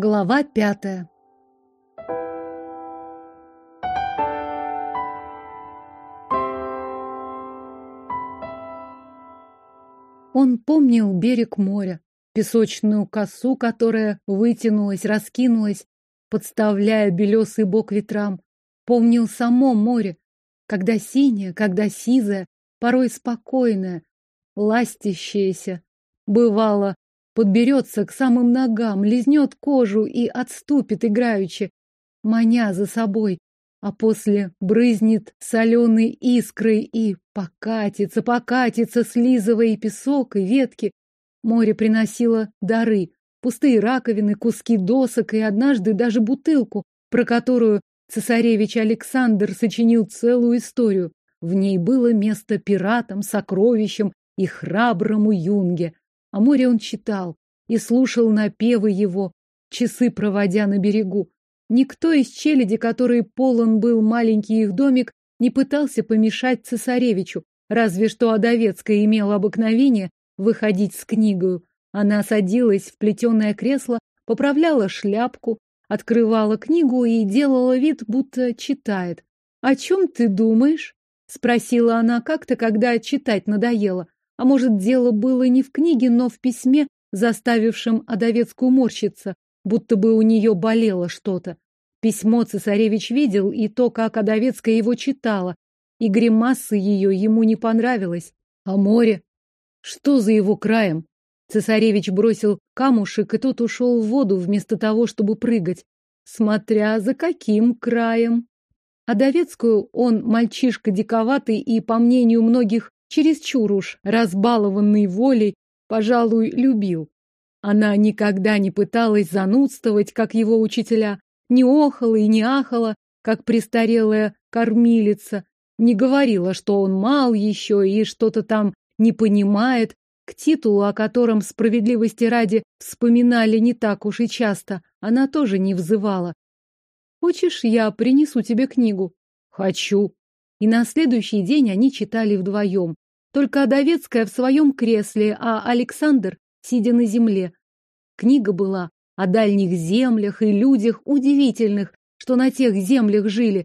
Глава пятая. Он помнил берег моря, песочную косу, которая вытянулась, раскинулась, подставляя белесый бок ветрам. Помнил само море, когда синее, когда сизое, порой спокойное, ластящееся. Бывало, подберется к самым ногам, лизнет кожу и отступит играючи, маня за собой, а после брызнет соленой искрой и покатится, покатится, слизывая и песок, и ветки. Море приносило дары, пустые раковины, куски досок и однажды даже бутылку, про которую цесаревич Александр сочинил целую историю. В ней было место пиратам, сокровищам и храброму юнге. А море он читал и слушал напевы его, часы проводя на берегу. Никто из челяди, который полон был маленький их домик, не пытался помешать цесаревичу, разве что Адовецкая имела обыкновение выходить с книгою. Она садилась в плетеное кресло, поправляла шляпку, открывала книгу и делала вид, будто читает. «О чем ты думаешь?» — спросила она как-то, когда читать надоело. А может, дело было не в книге, но в письме, заставившем Адовецкую морщиться, будто бы у нее болело что-то. Письмо цесаревич видел и то, как Адовецкая его читала, и гримасы ее ему не понравилось. А море? Что за его краем? Цесаревич бросил камушек, и тот ушел в воду вместо того, чтобы прыгать. Смотря за каким краем. Адовецкую он мальчишка диковатый и, по мнению многих, чересчур уж разбалованный волей, пожалуй, любил. Она никогда не пыталась занудствовать, как его учителя, не охала и не ахала, как престарелая кормилица, не говорила, что он мал еще и что-то там не понимает, к титулу, о котором справедливости ради вспоминали не так уж и часто, она тоже не взывала. «Хочешь, я принесу тебе книгу?» «Хочу». И на следующий день они читали вдвоем. Только Адовецкая в своем кресле, а Александр сидя на земле. Книга была о дальних землях и людях удивительных, что на тех землях жили.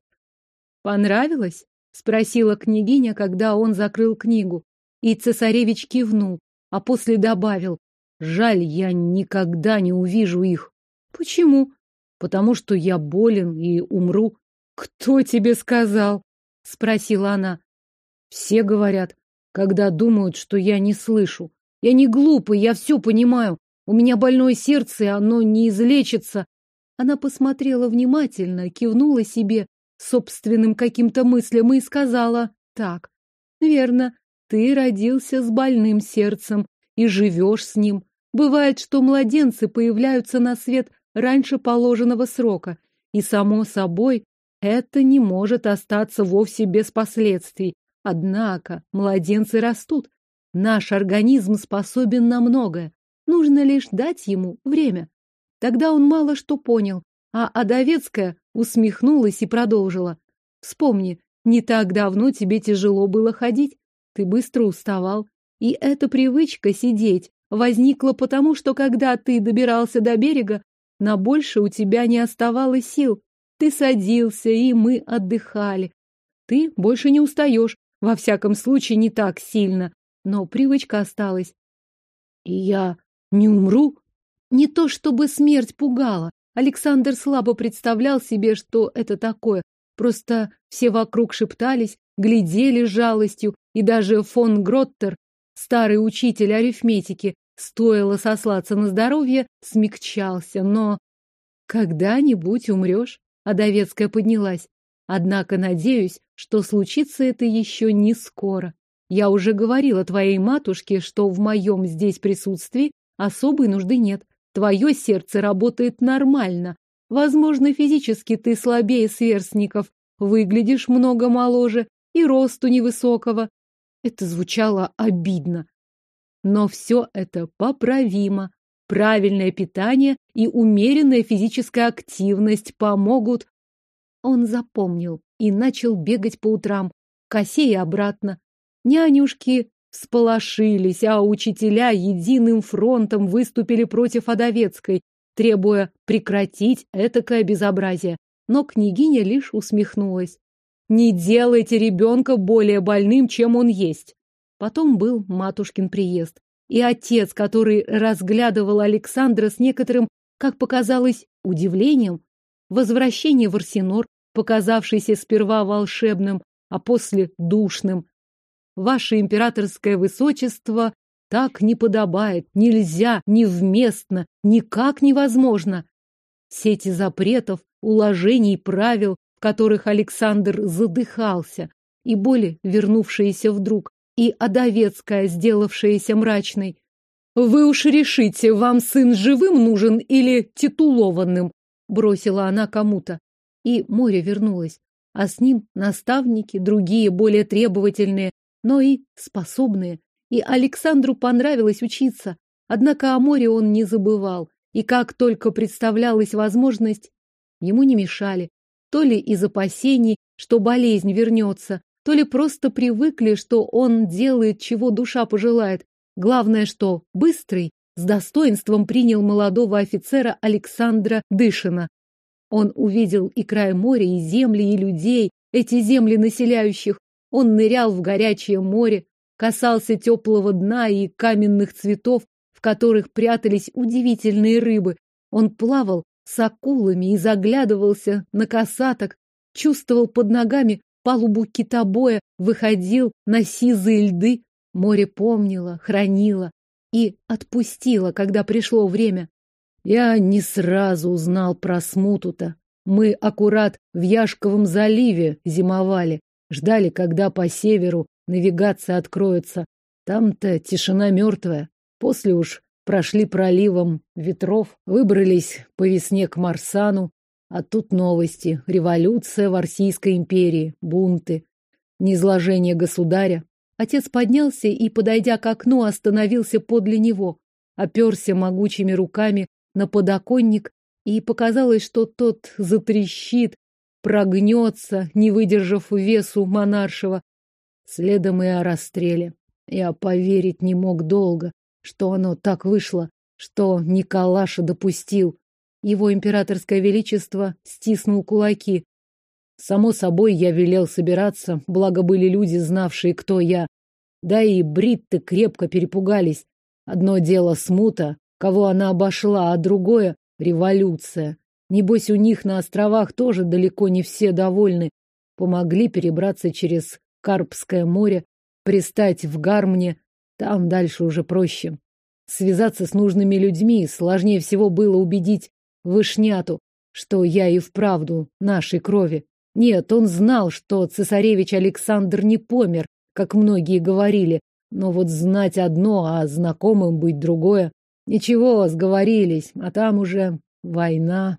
«Понравилось?» — спросила княгиня, когда он закрыл книгу. И цесаревич кивнул, а после добавил. «Жаль, я никогда не увижу их». «Почему?» «Потому что я болен и умру». «Кто тебе сказал?» — спросила она. «Все говорят, когда думают, что я не слышу. Я не глупый, я все понимаю. У меня больное сердце, и оно не излечится. Она посмотрела внимательно, кивнула себе собственным каким-то мыслям и сказала так. Верно, ты родился с больным сердцем и живешь с ним. Бывает, что младенцы появляются на свет раньше положенного срока, и, само собой, это не может остаться вовсе без последствий. Однако младенцы растут. Наш организм способен на многое. Нужно лишь дать ему время. Тогда он мало что понял, а Адовецкая усмехнулась и продолжила. Вспомни, не так давно тебе тяжело было ходить, ты быстро уставал, и эта привычка сидеть возникла потому, что когда ты добирался до берега, на больше у тебя не оставалось сил. Ты садился, и мы отдыхали. Ты больше не устаешь, во всяком случае не так сильно, но привычка осталась. И я не умру? Не то чтобы смерть пугала. Александр слабо представлял себе, что это такое. Просто все вокруг шептались, глядели с жалостью, и даже фон Гроттер, старый учитель арифметики, стоило сослаться на здоровье, смягчался, но... Когда-нибудь умрешь, а Довецкая поднялась. Однако надеюсь, что случится это еще не скоро. Я уже говорила твоей матушке, что в моем здесь присутствии Особой нужды нет. Твое сердце работает нормально. Возможно, физически ты слабее сверстников, выглядишь много моложе и росту невысокого. Это звучало обидно. Но все это поправимо. Правильное питание и умеренная физическая активность помогут. Он запомнил и начал бегать по утрам, косе и обратно. Нянюшки Сполошились, а учителя единым фронтом выступили против Адовецкой, требуя прекратить этакое безобразие. Но княгиня лишь усмехнулась. Не делайте ребенка более больным, чем он есть. Потом был матушкин приезд. И отец, который разглядывал Александра с некоторым, как показалось, удивлением. Возвращение в Арсенор, показавшийся сперва волшебным, а после душным. Ваше императорское высочество так не подобает, нельзя, невместно, никак невозможно. Сети запретов, уложений, правил, в которых Александр задыхался, и боли, вернувшиеся вдруг, и Одовецкая, сделавшаяся мрачной. «Вы уж решите, вам сын живым нужен или титулованным?» бросила она кому-то. И море вернулось, а с ним наставники, другие, более требовательные, но и способные. И Александру понравилось учиться. Однако о море он не забывал, и как только представлялась возможность, ему не мешали. То ли из опасений, что болезнь вернется, то ли просто привыкли, что он делает, чего душа пожелает. Главное, что быстрый, с достоинством принял молодого офицера Александра Дышина. Он увидел и край моря, и земли, и людей, эти земли населяющих. Он нырял в горячее море, касался теплого дна и каменных цветов, в которых прятались удивительные рыбы. Он плавал с акулами и заглядывался на касаток, чувствовал под ногами палубу китобоя, выходил на сизые льды. Море помнило, хранило и отпустило, когда пришло время. Я не сразу узнал про смуту-то. Мы аккурат в Яшковом заливе зимовали, ждали, когда по северу навигация откроется. Там-то тишина мертвая. После уж прошли проливом ветров, выбрались по весне к Марсану, а тут новости. Революция в Российской империи, бунты, низложение государя. Отец поднялся и, подойдя к окну, остановился подле него, оперся могучими руками на подоконник, и показалось, что тот затрещит, прогнется, не выдержав весу монаршего. Следом и о расстреле. Я поверить не мог долго, что оно так вышло, что Николаша допустил. Его императорское величество стиснул кулаки. Само собой, я велел собираться, благо были люди, знавшие, кто я. Да и бритты крепко перепугались. Одно дело смута, кого она обошла, а другое — революция. Небось, у них на островах тоже далеко не все довольны. Помогли перебраться через Карпское море, пристать в Гармне, там дальше уже проще. Связаться с нужными людьми сложнее всего было убедить Вышняту, что я и вправду нашей крови. Нет, он знал, что цесаревич Александр не помер, как многие говорили, но вот знать одно, а знакомым быть другое. Ничего, сговорились, а там уже война.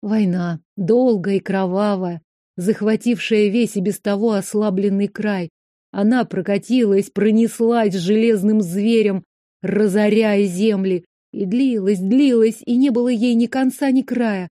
Война, долгая и кровавая, захватившая весь и без того ослабленный край. Она прокатилась, пронеслась железным зверем, разоряя земли, и длилась, длилась, и не было ей ни конца, ни края.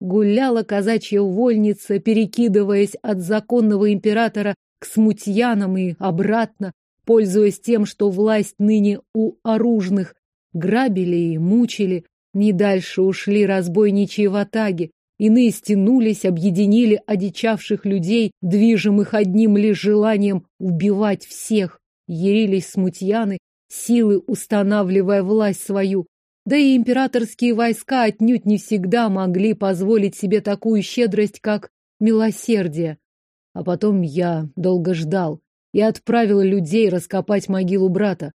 Гуляла казачья вольница, перекидываясь от законного императора к смутьянам и обратно, пользуясь тем, что власть ныне у оружных. Грабили и мучили, не дальше ушли разбойничьи ватаги. Иные стянулись, объединили одичавших людей, движимых одним лишь желанием убивать всех. Ярились смутьяны, силы устанавливая власть свою. Да и императорские войска отнюдь не всегда могли позволить себе такую щедрость, как милосердие. А потом я долго ждал и отправил людей раскопать могилу брата.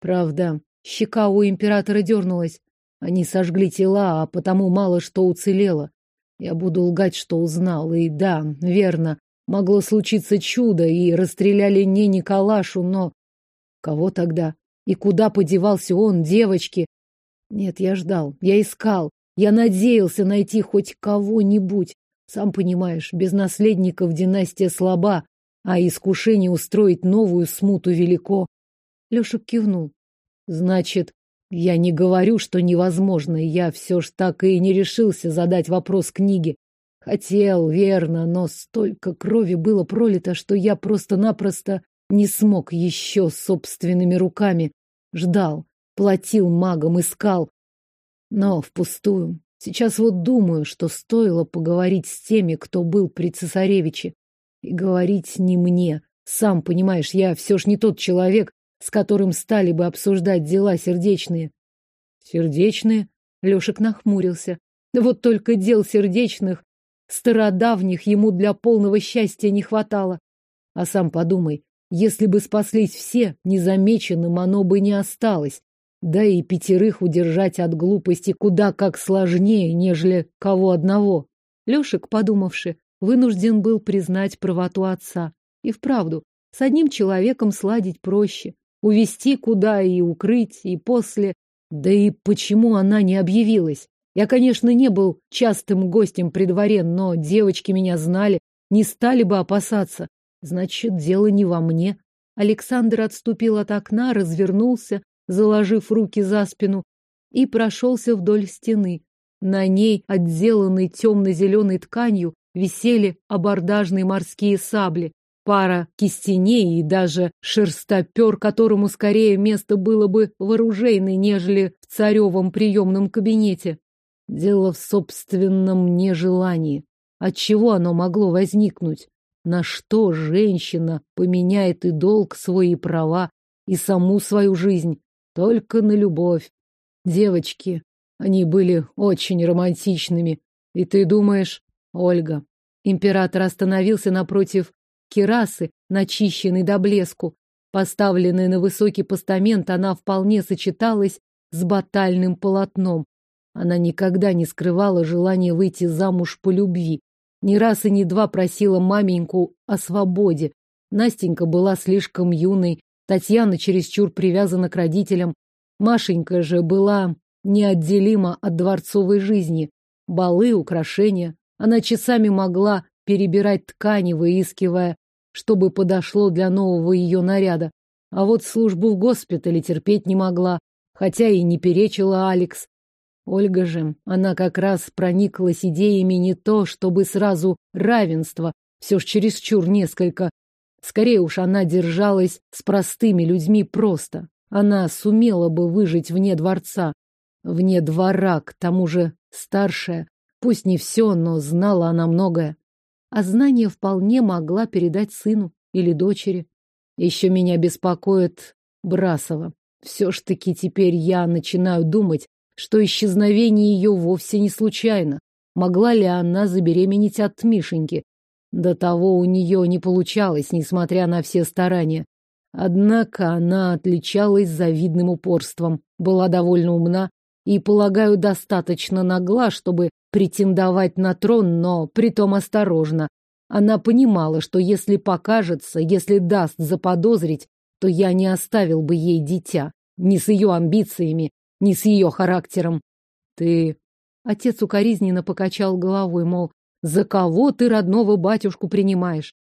Правда, щека у императора дернулась. Они сожгли тела, а потому мало что уцелело. Я буду лгать, что узнал. И да, верно, могло случиться чудо, и расстреляли не Николашу, но... Кого тогда? И куда подевался он, девочки? Нет, я ждал, я искал, я надеялся найти хоть кого-нибудь. Сам понимаешь, без наследников династия слаба, а искушение устроить новую смуту велико. Леша кивнул. Значит, я не говорю, что невозможно, я все ж так и не решился задать вопрос книге. Хотел, верно, но столько крови было пролито, что я просто-напросто не смог еще собственными руками. Ждал, платил магам, искал. Но впустую. Сейчас вот думаю, что стоило поговорить с теми, кто был при цесаревиче. И говорить не мне. Сам понимаешь, я все ж не тот человек, с которым стали бы обсуждать дела сердечные. Сердечные? Лешек нахмурился. Вот только дел сердечных, стародавних, ему для полного счастья не хватало. А сам подумай, если бы спаслись все, незамеченным оно бы не осталось. Да и пятерых удержать от глупости куда как сложнее, нежели кого одного. Лешек, подумавши, вынужден был признать правоту отца. И вправду, с одним человеком сладить проще. Увести куда и укрыть, и после... Да и почему она не объявилась? Я, конечно, не был частым гостем при дворе, но девочки меня знали, не стали бы опасаться. Значит, дело не во мне. Александр отступил от окна, развернулся, заложив руки за спину, и прошелся вдоль стены. На ней, отделанной темно-зеленой тканью, висели абордажные морские сабли, пара кистеней и даже шерстопер, которому скорее место было бы в нежели в царевом приемном кабинете. Дело в собственном нежелании. От чего оно могло возникнуть? На что женщина поменяет и долг, свои права, и саму свою жизнь? Только на любовь. Девочки, они были очень романтичными. И ты думаешь, Ольга. Император остановился напротив кирасы, начищенной до блеску. Поставленная на высокий постамент, она вполне сочеталась с батальным полотном. Она никогда не скрывала желания выйти замуж по любви, ни раз и ни два просила маменьку о свободе. Настенька была слишком юной, Татьяна чересчур привязана к родителям. Машенька же была неотделима от дворцовой жизни. Балы, украшения. Она часами могла перебирать ткани, выискивая, чтобы подошло для нового ее наряда. А вот службу в госпитале терпеть не могла, хотя и не перечила Алекс. Ольга же, она как раз прониклась идеями не то, чтобы сразу равенство, все ж чересчур несколько. Скорее уж она держалась с простыми людьми просто. Она сумела бы выжить вне дворца, вне двора, к тому же старшая. Пусть не все, но знала она многое. А знание вполне могла передать сыну или дочери. Еще меня беспокоит Брасова. Все ж таки теперь я начинаю думать, что исчезновение ее вовсе не случайно. Могла ли она забеременеть от Мишеньки? До того у нее не получалось, несмотря на все старания. Однако она отличалась завидным упорством, была довольно умна и, полагаю, достаточно нагла, чтобы претендовать на трон, но притом осторожно. Она понимала, что если покажется, если даст заподозрить, то я не оставил бы ей дитя, не с ее амбициями, не с ее характером. Ты... Отец укоризненно покачал головой, мол, за кого ты родного батюшку принимаешь?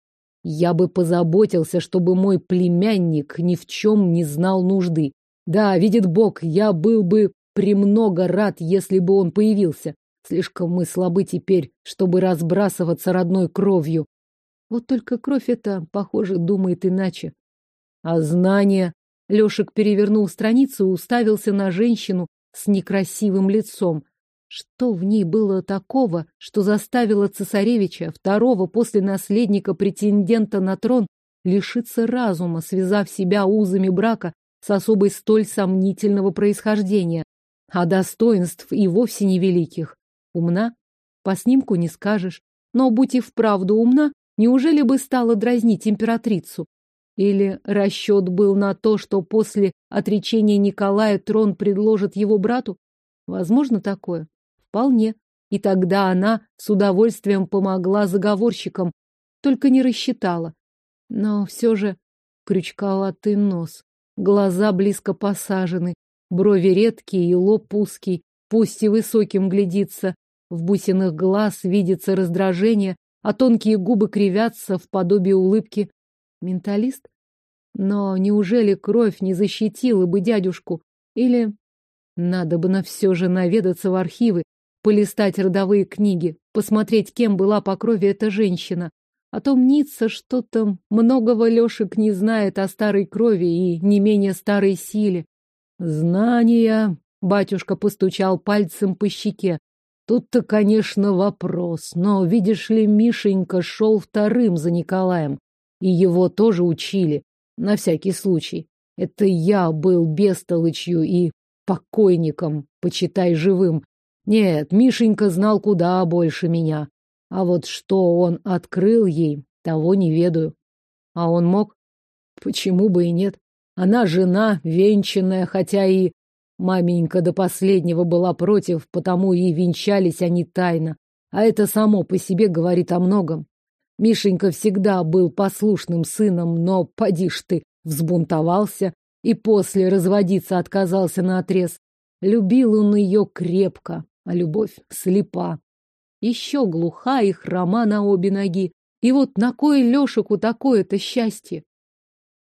Я бы позаботился, чтобы мой племянник ни в чем не знал нужды. Да, видит Бог, я был бы премного рад, если бы он появился. Слишком мы слабы теперь, чтобы разбрасываться родной кровью. Вот только кровь эта, похоже, думает иначе. А знание? Лешек перевернул страницу и уставился на женщину с некрасивым лицом. Что в ней было такого, что заставило цесаревича, второго после наследника претендента на трон, лишиться разума, связав себя узами брака с особой столь сомнительного происхождения, а достоинств и вовсе невеликих? Умна? По снимку не скажешь. Но, будь и вправду умна, неужели бы стала дразнить императрицу? Или расчет был на то, что после отречения Николая трон предложит его брату? Возможно такое? Вполне. И тогда она с удовольствием помогла заговорщикам, только не рассчитала. Но все же крючковатый нос, глаза близко посажены, брови редкие и лоб узкий, пусть и высоким глядится, в бусинах глаз видится раздражение, а тонкие губы кривятся в подобие улыбки. Менталист? Но неужели кровь не защитила бы дядюшку? Или надо бы на все же наведаться в архивы, полистать родовые книги, посмотреть, кем была по крови эта женщина. А то мнится что-то, многого Лешек не знает о старой крови и не менее старой силе. Знания Батюшка постучал пальцем по щеке. Тут-то, конечно, вопрос, но, видишь ли, Мишенька шел вторым за Николаем, и его тоже учили, на всякий случай. Это я был бестолочью и покойником, почитай живым. Нет, Мишенька знал куда больше меня. А вот что он открыл ей, того не ведаю. А он мог? Почему бы и нет? Она жена, венчанная, хотя и Маменька до последнего была против, потому и венчались они тайно. А это само по себе говорит о многом. Мишенька всегда был послушным сыном, но, поди ж ты, взбунтовался и после разводиться отказался наотрез. Любил он ее крепко, а любовь слепа. Еще глуха и хрома на обе ноги. И вот на кой Лешику такое-то счастье?